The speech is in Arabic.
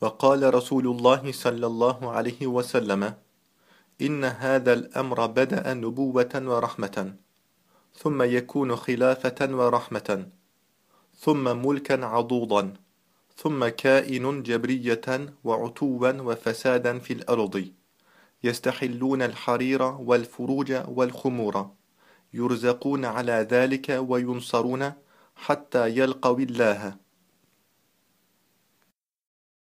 وقال رسول الله صلى الله عليه وسلم إن هذا الأمر بدأ نبوة ورحمة ثم يكون خلافة ورحمة ثم ملكا عضوضا ثم كائن جبرية وعتوا وفسادا في الأرض يستحلون الحرير والفروج والخمور يرزقون على ذلك وينصرون حتى يلقوا الله.